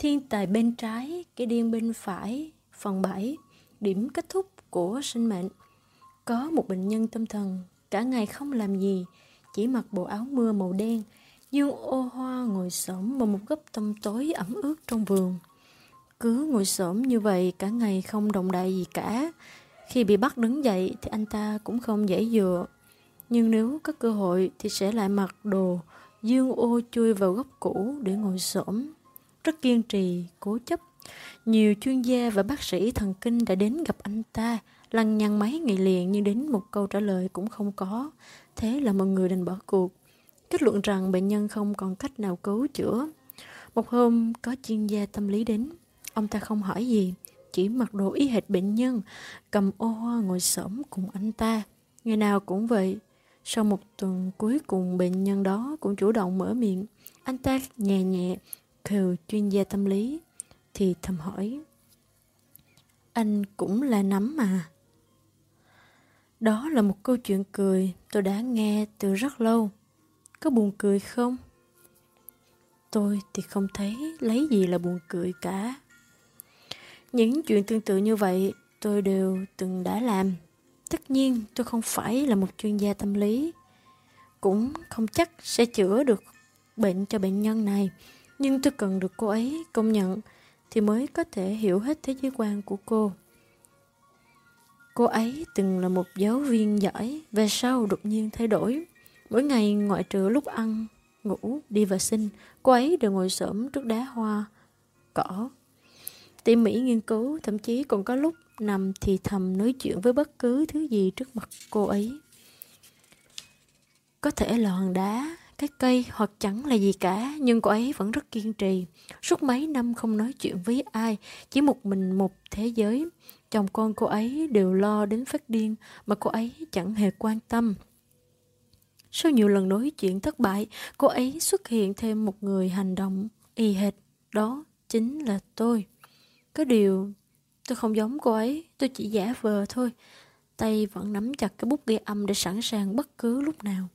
Thiên tài bên trái, cái điên bên phải, phần 7, điểm kết thúc của sinh mệnh. Có một bệnh nhân tâm thần, cả ngày không làm gì, chỉ mặc bộ áo mưa màu đen, Dương ô hoa ngồi xổm vào một góc tâm tối ẩm ướt trong vườn. Cứ ngồi xổm như vậy cả ngày không động đại gì cả. Khi bị bắt đứng dậy thì anh ta cũng không dễ dựa. Nhưng nếu có cơ hội thì sẽ lại mặc đồ dương ô chui vào góc cũ để ngồi xổm. Rất kiên trì, cố chấp. Nhiều chuyên gia và bác sĩ thần kinh đã đến gặp anh ta lằn nhằn mấy ngày liền nhưng đến một câu trả lời cũng không có. Thế là mọi người đành bỏ cuộc kết luận rằng bệnh nhân không còn cách nào cứu chữa. Một hôm có chuyên gia tâm lý đến, ông ta không hỏi gì, chỉ mặc đồ y hệt bệnh nhân, cầm ô hoa ngồi xổm cùng anh ta. Ngày nào cũng vậy. Sau một tuần cuối cùng bệnh nhân đó cũng chủ động mở miệng. Anh ta nhẹ nhẹ khều chuyên gia tâm lý, thì thầm hỏi, Anh cũng là nắm mà. Đó là một câu chuyện cười tôi đã nghe từ rất lâu. Có buồn cười không? Tôi thì không thấy lấy gì là buồn cười cả. Những chuyện tương tự như vậy tôi đều từng đã làm. Tất nhiên tôi không phải là một chuyên gia tâm lý. Cũng không chắc sẽ chữa được bệnh cho bệnh nhân này. Nhưng tôi cần được cô ấy công nhận thì mới có thể hiểu hết thế giới quan của cô. Cô ấy từng là một giáo viên giỏi, về sau đột nhiên thay đổi. Mỗi ngày ngoại trừ lúc ăn, ngủ, đi vệ sinh, cô ấy đều ngồi xổm trước đá hoa, cỏ. Tỉ mỉ nghiên cứu, thậm chí còn có lúc nằm thì thầm nói chuyện với bất cứ thứ gì trước mặt cô ấy. Có thể là hòn đá, cái cây hoặc chẳng là gì cả, nhưng cô ấy vẫn rất kiên trì. Suốt mấy năm không nói chuyện với ai, chỉ một mình một thế giới. Chồng con cô ấy đều lo đến phát điên mà cô ấy chẳng hề quan tâm. Sau nhiều lần nói chuyện thất bại, cô ấy xuất hiện thêm một người hành động y hệt. Đó chính là tôi. Có điều, tôi không giống cô ấy, tôi chỉ giả vờ thôi. Tay vẫn nắm chặt cái bút ghi âm để sẵn sàng bất cứ lúc nào.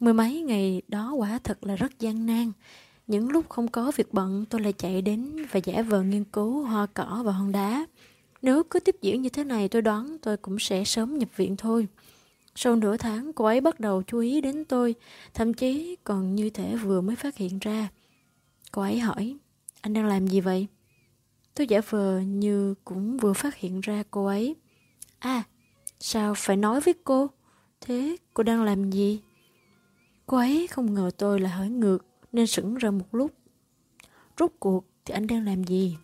Mười mấy ngày đó quả thật là rất gian nan. Những lúc không có việc bận tôi lại chạy đến và giả vờ nghiên cứu hoa cỏ và hòn đá. Nếu cứ tiếp diễn như thế này tôi đoán tôi cũng sẽ sớm nhập viện thôi. Sau nửa tháng, cô ấy bắt đầu chú ý đến tôi, thậm chí còn như thể vừa mới phát hiện ra. Cô ấy hỏi, anh đang làm gì vậy? Tôi giả vờ như cũng vừa phát hiện ra cô ấy. À, sao phải nói với cô? Thế cô đang làm gì? Cô ấy không ngờ tôi là hỏi ngược nên sững ra một lúc. Rốt cuộc thì anh đang làm gì?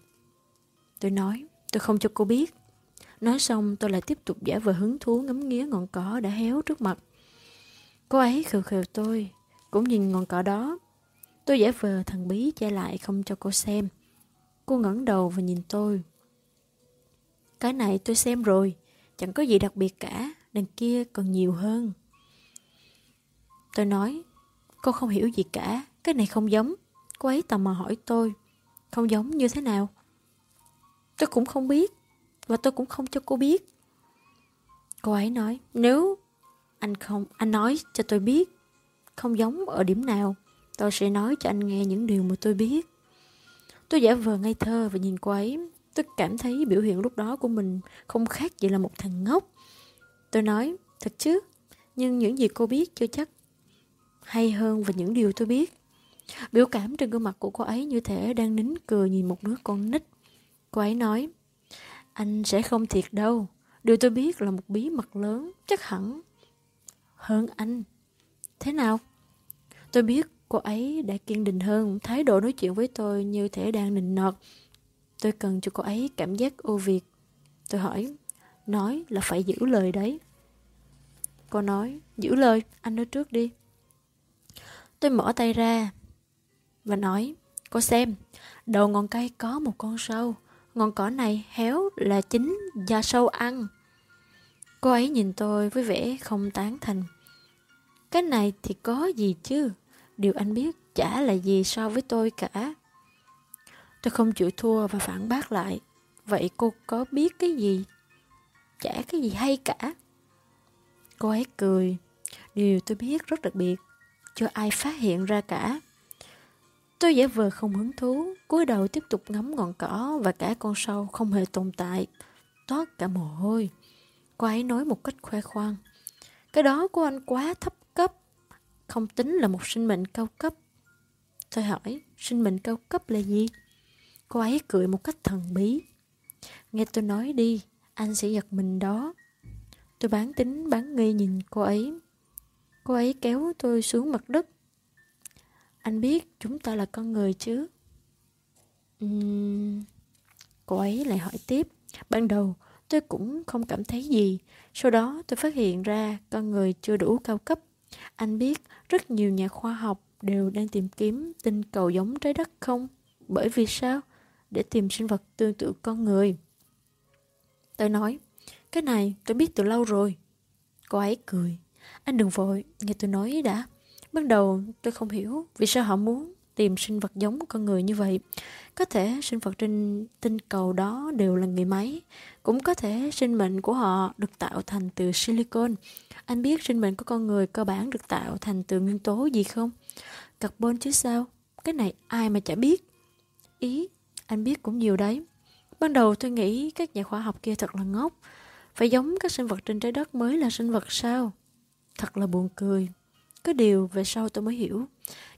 Tôi nói, tôi không cho cô biết. Nói xong tôi lại tiếp tục giả vờ hứng thú ngắm nghía ngọn cỏ đã héo trước mặt. Cô ấy khều khều tôi, cũng nhìn ngọn cỏ đó. Tôi giả vờ thằng bí che lại không cho cô xem. Cô ngẩng đầu và nhìn tôi. Cái này tôi xem rồi, chẳng có gì đặc biệt cả, đằng kia còn nhiều hơn. Tôi nói, cô không hiểu gì cả, cái này không giống. Cô ấy tò mò hỏi tôi, không giống như thế nào? Tôi cũng không biết và tôi cũng không cho cô biết. Cô ấy nói, nếu anh không, anh nói cho tôi biết không giống ở điểm nào, tôi sẽ nói cho anh nghe những điều mà tôi biết. Tôi giả vờ ngây thơ và nhìn cô ấy, tôi cảm thấy biểu hiện lúc đó của mình không khác gì là một thằng ngốc. Tôi nói, thật chứ, nhưng những gì cô biết chưa chắc hay hơn về những điều tôi biết. Biểu cảm trên gương mặt của cô ấy như thể đang nín cười nhìn một đứa con nít. Cô ấy nói, anh sẽ không thiệt đâu. Điều tôi biết là một bí mật lớn, chắc hẳn hơn anh. Thế nào? Tôi biết cô ấy đã kiên định hơn, thái độ nói chuyện với tôi như thể đang nịnh nọt. Tôi cần cho cô ấy cảm giác ưu việt. Tôi hỏi, nói là phải giữ lời đấy. Cô nói, giữ lời, anh nói trước đi. Tôi mở tay ra và nói, cô xem, đầu ngọn cây có một con sâu ngọn cỏ này héo là chính do sâu ăn. Cô ấy nhìn tôi với vẻ không tán thành. Cái này thì có gì chứ, điều anh biết chả là gì so với tôi cả. Tôi không chịu thua và phản bác lại. Vậy cô có biết cái gì? Chả cái gì hay cả. Cô ấy cười. Điều tôi biết rất đặc biệt. Cho ai phát hiện ra cả. Tôi giả vờ không hứng thú, cúi đầu tiếp tục ngắm ngọn cỏ và cả con sâu không hề tồn tại. Toát cả mồ hôi. Cô ấy nói một cách khoe khoang. Cái đó của anh quá thấp cấp, không tính là một sinh mệnh cao cấp. Tôi hỏi, sinh mệnh cao cấp là gì? Cô ấy cười một cách thần bí. Nghe tôi nói đi, anh sẽ giật mình đó. Tôi bán tính bán nghi nhìn cô ấy. Cô ấy kéo tôi xuống mặt đất. Anh biết chúng ta là con người chứ? Uhm... Cô ấy lại hỏi tiếp. Ban đầu tôi cũng không cảm thấy gì. Sau đó tôi phát hiện ra con người chưa đủ cao cấp. Anh biết rất nhiều nhà khoa học đều đang tìm kiếm tinh cầu giống trái đất không? Bởi vì sao? Để tìm sinh vật tương tự con người. Tôi nói, cái này tôi biết từ lâu rồi. Cô ấy cười. Anh đừng vội, nghe tôi nói đã. Ban đầu tôi không hiểu vì sao họ muốn tìm sinh vật giống con người như vậy. Có thể sinh vật trên tinh cầu đó đều là người máy. Cũng có thể sinh mệnh của họ được tạo thành từ silicon. Anh biết sinh mệnh của con người cơ bản được tạo thành từ nguyên tố gì không? Carbon chứ sao? Cái này ai mà chả biết. Ý, anh biết cũng nhiều đấy. Ban đầu tôi nghĩ các nhà khoa học kia thật là ngốc. Phải giống các sinh vật trên trái đất mới là sinh vật sao? Thật là buồn cười. Có điều về sau tôi mới hiểu.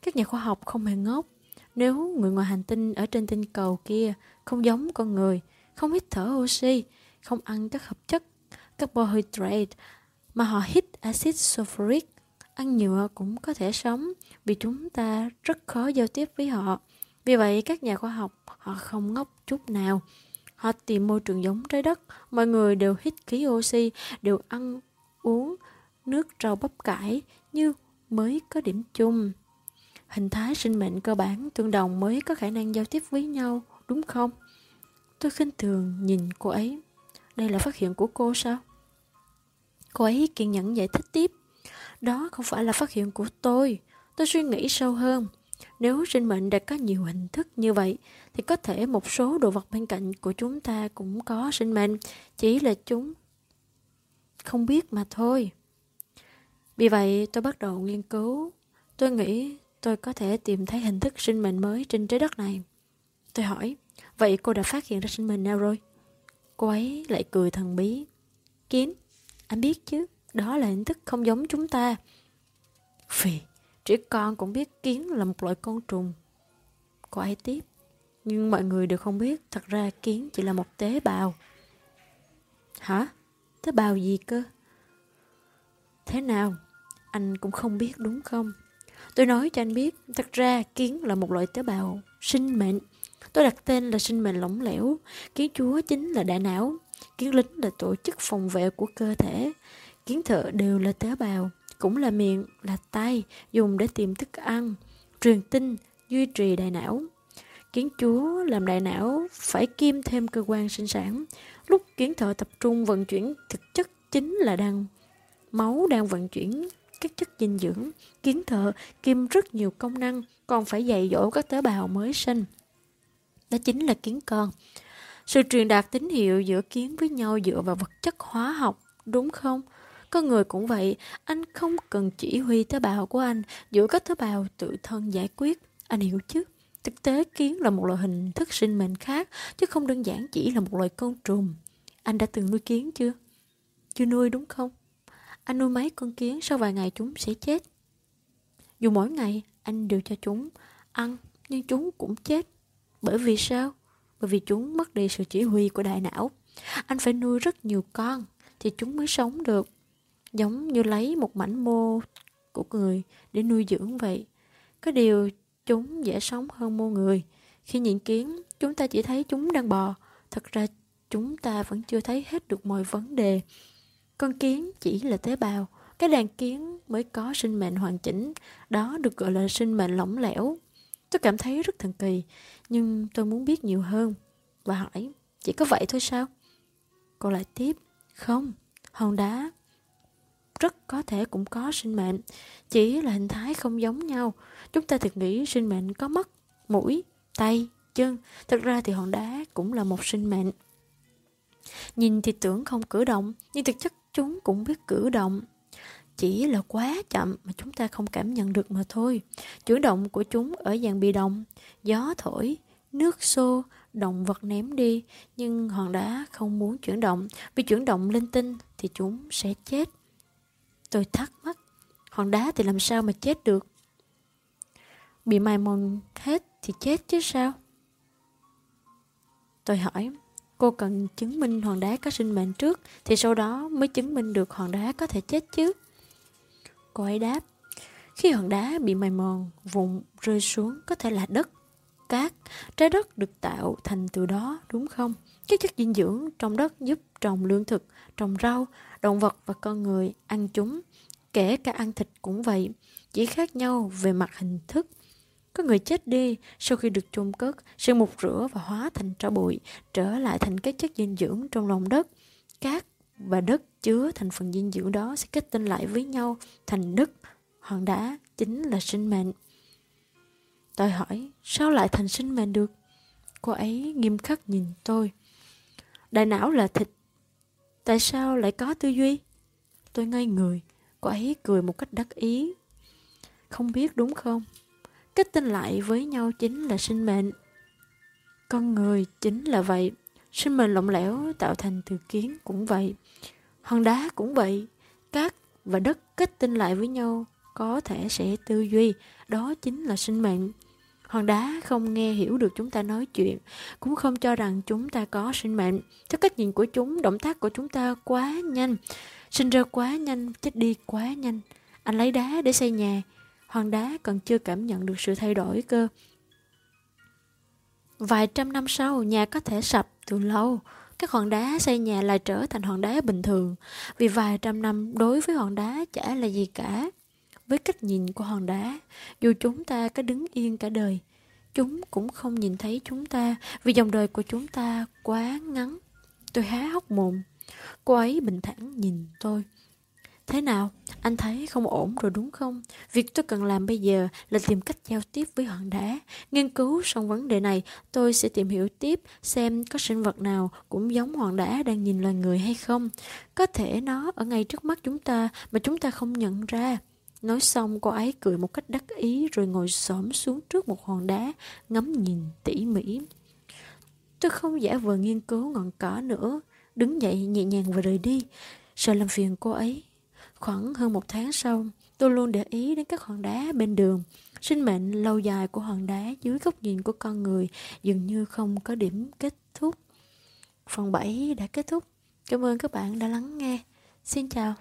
Các nhà khoa học không hề ngốc. Nếu người ngoài hành tinh ở trên tinh cầu kia không giống con người, không hít thở oxy, không ăn các hợp chất carbohydrate mà họ hít axit sulfuric, ăn nhựa cũng có thể sống vì chúng ta rất khó giao tiếp với họ. Vì vậy các nhà khoa học họ không ngốc chút nào. Họ tìm môi trường giống trái đất, mọi người đều hít khí oxy, đều ăn uống nước rau bắp cải như mới có điểm chung. Hình thái sinh mệnh cơ bản tương đồng mới có khả năng giao tiếp với nhau, đúng không? Tôi khinh thường nhìn cô ấy. Đây là phát hiện của cô sao? Cô ấy kiên nhẫn giải thích tiếp. Đó không phải là phát hiện của tôi. Tôi suy nghĩ sâu hơn. Nếu sinh mệnh đã có nhiều hình thức như vậy, thì có thể một số đồ vật bên cạnh của chúng ta cũng có sinh mệnh, chỉ là chúng không biết mà thôi. Vì vậy tôi bắt đầu nghiên cứu. Tôi nghĩ tôi có thể tìm thấy hình thức sinh mệnh mới trên trái đất này. Tôi hỏi, vậy cô đã phát hiện ra sinh mệnh nào rồi? Cô ấy lại cười thần bí. Kiến, anh biết chứ, đó là hình thức không giống chúng ta. Phì, trẻ con cũng biết kiến là một loại côn trùng. Cô ấy tiếp, nhưng mọi người đều không biết thật ra kiến chỉ là một tế bào. Hả? Tế bào gì cơ? Thế nào? Anh cũng không biết đúng không? Tôi nói cho anh biết, thật ra kiến là một loại tế bào sinh mệnh. Tôi đặt tên là sinh mệnh lỏng lẻo. Kiến chúa chính là đại não. Kiến lính là tổ chức phòng vệ của cơ thể. Kiến thợ đều là tế bào, cũng là miệng, là tay, dùng để tìm thức ăn, truyền tin, duy trì đại não. Kiến chúa làm đại não phải kim thêm cơ quan sinh sản. Lúc kiến thợ tập trung vận chuyển thực chất chính là đang máu đang vận chuyển các chất dinh dưỡng, kiến thợ kim rất nhiều công năng, còn phải dạy dỗ các tế bào mới sinh. Đó chính là kiến con. Sự truyền đạt tín hiệu giữa kiến với nhau dựa vào vật chất hóa học, đúng không? Con người cũng vậy, anh không cần chỉ huy tế bào của anh giữa các tế bào tự thân giải quyết. Anh hiểu chứ? Thực tế kiến là một loại hình thức sinh mệnh khác, chứ không đơn giản chỉ là một loài côn trùng. Anh đã từng nuôi kiến chưa? Chưa nuôi đúng không? Anh nuôi mấy con kiến sau vài ngày chúng sẽ chết. Dù mỗi ngày anh đều cho chúng ăn, nhưng chúng cũng chết. Bởi vì sao? Bởi vì chúng mất đi sự chỉ huy của đại não. Anh phải nuôi rất nhiều con thì chúng mới sống được. Giống như lấy một mảnh mô của người để nuôi dưỡng vậy. Có điều chúng dễ sống hơn mô người. Khi nhìn kiến, chúng ta chỉ thấy chúng đang bò. Thật ra chúng ta vẫn chưa thấy hết được mọi vấn đề. Con kiến chỉ là tế bào, cái đàn kiến mới có sinh mệnh hoàn chỉnh, đó được gọi là sinh mệnh lỏng lẻo. Tôi cảm thấy rất thần kỳ, nhưng tôi muốn biết nhiều hơn. Và hỏi, chỉ có vậy thôi sao? Cô lại tiếp, không, hòn đá rất có thể cũng có sinh mệnh, chỉ là hình thái không giống nhau. Chúng ta thực nghĩ sinh mệnh có mắt, mũi, tay, chân, thật ra thì hòn đá cũng là một sinh mệnh. Nhìn thì tưởng không cử động, nhưng thực chất chúng cũng biết cử động. chỉ là quá chậm mà chúng ta không cảm nhận được mà thôi. Chuyển động của chúng ở dạng bị động, gió thổi, nước xô, động vật ném đi, nhưng hòn đá không muốn chuyển động, vì chuyển động linh tinh thì chúng sẽ chết. Tôi thắc mắc, hòn đá thì làm sao mà chết được? Bị mài mòn hết thì chết chứ sao? Tôi hỏi, cô cần chứng minh hòn đá có sinh mệnh trước thì sau đó mới chứng minh được hòn đá có thể chết chứ? Cô ấy đáp, khi hòn đá bị mài mòn, vụn rơi xuống có thể là đất, cát, trái đất được tạo thành từ đó đúng không? Các chất dinh dưỡng trong đất giúp trồng lương thực, trồng rau, động vật và con người ăn chúng. Kể cả ăn thịt cũng vậy, chỉ khác nhau về mặt hình thức. Có người chết đi sau khi được chôn cất, sẽ mục rửa và hóa thành tro bụi, trở lại thành các chất dinh dưỡng trong lòng đất. Cát và đất chứa thành phần dinh dưỡng đó sẽ kết tinh lại với nhau thành đất. Hòn đá chính là sinh mệnh. Tôi hỏi, sao lại thành sinh mệnh được? Cô ấy nghiêm khắc nhìn tôi. Đại não là thịt. Tại sao lại có tư duy? Tôi ngây người. Cô ấy cười một cách đắc ý. Không biết đúng không? Kết tinh lại với nhau chính là sinh mệnh. Con người chính là vậy. Sinh mệnh lỏng lẻo tạo thành từ kiến cũng vậy. Hòn đá cũng vậy. Cát và đất kết tinh lại với nhau có thể sẽ tư duy. Đó chính là sinh mệnh. Hòn đá không nghe hiểu được chúng ta nói chuyện, cũng không cho rằng chúng ta có sinh mệnh. Theo cách nhìn của chúng, động tác của chúng ta quá nhanh. Sinh ra quá nhanh, chết đi quá nhanh. Anh lấy đá để xây nhà. Hòn đá còn chưa cảm nhận được sự thay đổi cơ. Vài trăm năm sau, nhà có thể sập từ lâu. Các hòn đá xây nhà lại trở thành hòn đá bình thường. Vì vài trăm năm đối với hòn đá chả là gì cả. Với cách nhìn của hòn đá, dù chúng ta có đứng yên cả đời, chúng cũng không nhìn thấy chúng ta vì dòng đời của chúng ta quá ngắn. Tôi há hốc mồm. Cô ấy bình thản nhìn tôi. Thế nào? Anh thấy không ổn rồi đúng không? Việc tôi cần làm bây giờ là tìm cách giao tiếp với hòn đá. Nghiên cứu xong vấn đề này, tôi sẽ tìm hiểu tiếp xem có sinh vật nào cũng giống hòn đá đang nhìn loài người hay không. Có thể nó ở ngay trước mắt chúng ta mà chúng ta không nhận ra. Nói xong cô ấy cười một cách đắc ý rồi ngồi xổm xuống trước một hòn đá, ngắm nhìn tỉ mỉ. Tôi không giả vờ nghiên cứu ngọn cỏ nữa, đứng dậy nhẹ nhàng và rời đi, sợ làm phiền cô ấy. Khoảng hơn một tháng sau, tôi luôn để ý đến các hòn đá bên đường. Sinh mệnh lâu dài của hòn đá dưới góc nhìn của con người dường như không có điểm kết thúc. Phần 7 đã kết thúc. Cảm ơn các bạn đã lắng nghe. Xin chào.